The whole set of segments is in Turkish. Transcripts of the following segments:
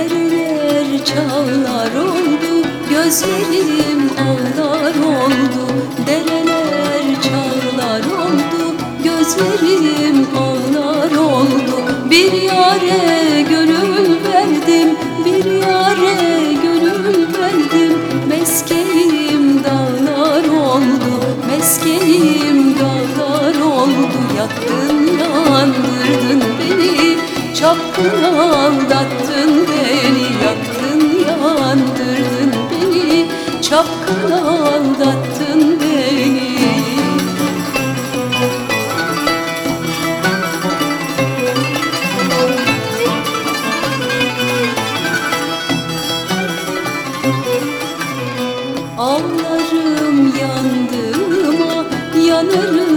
Dereler çağlar oldu Gözlerim ağlar oldu. Dereler çağlar oldu Gözlerim ağlar oldu. Bir yare gönül verdim Bir yare gönül verdim. Meskenim dağlar oldu Meskenim dağlar oldu. Yandırdın beni Çapkın aldattın beni Yaktın yandırdın beni. Çapkın aldattın beni. Ağlarım yandığıma, yanarım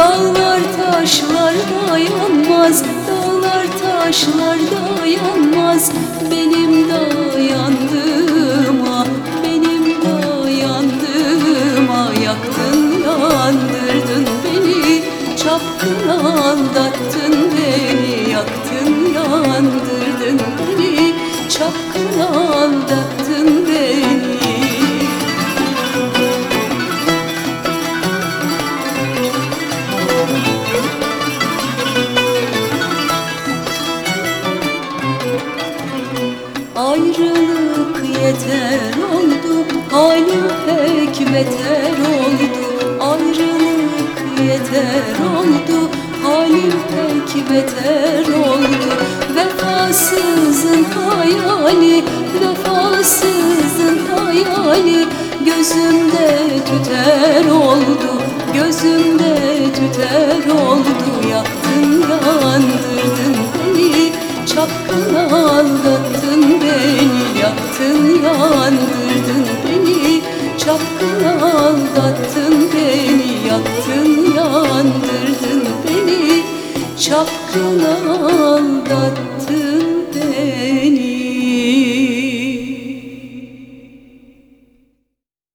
Dağlar taşlar dayanmaz, dağlar taşlar dayanmaz. Benim dayandığıma, benim dayandığıma Yaktın yandırdın beni, çapkın aldattın beni Yaktın yandırdın beni, çapkın aldattın Yeter oldu Halim pek beter oldu Ayrılık yeter oldu Halim pek beter oldu Vefasızın hayali Vefasızın hayali Gözümde tüter oldu Gözümde tüter oldu. Yaktın Çapkın aldattın beni Yaktın yandırdın beni Çapkın aldattın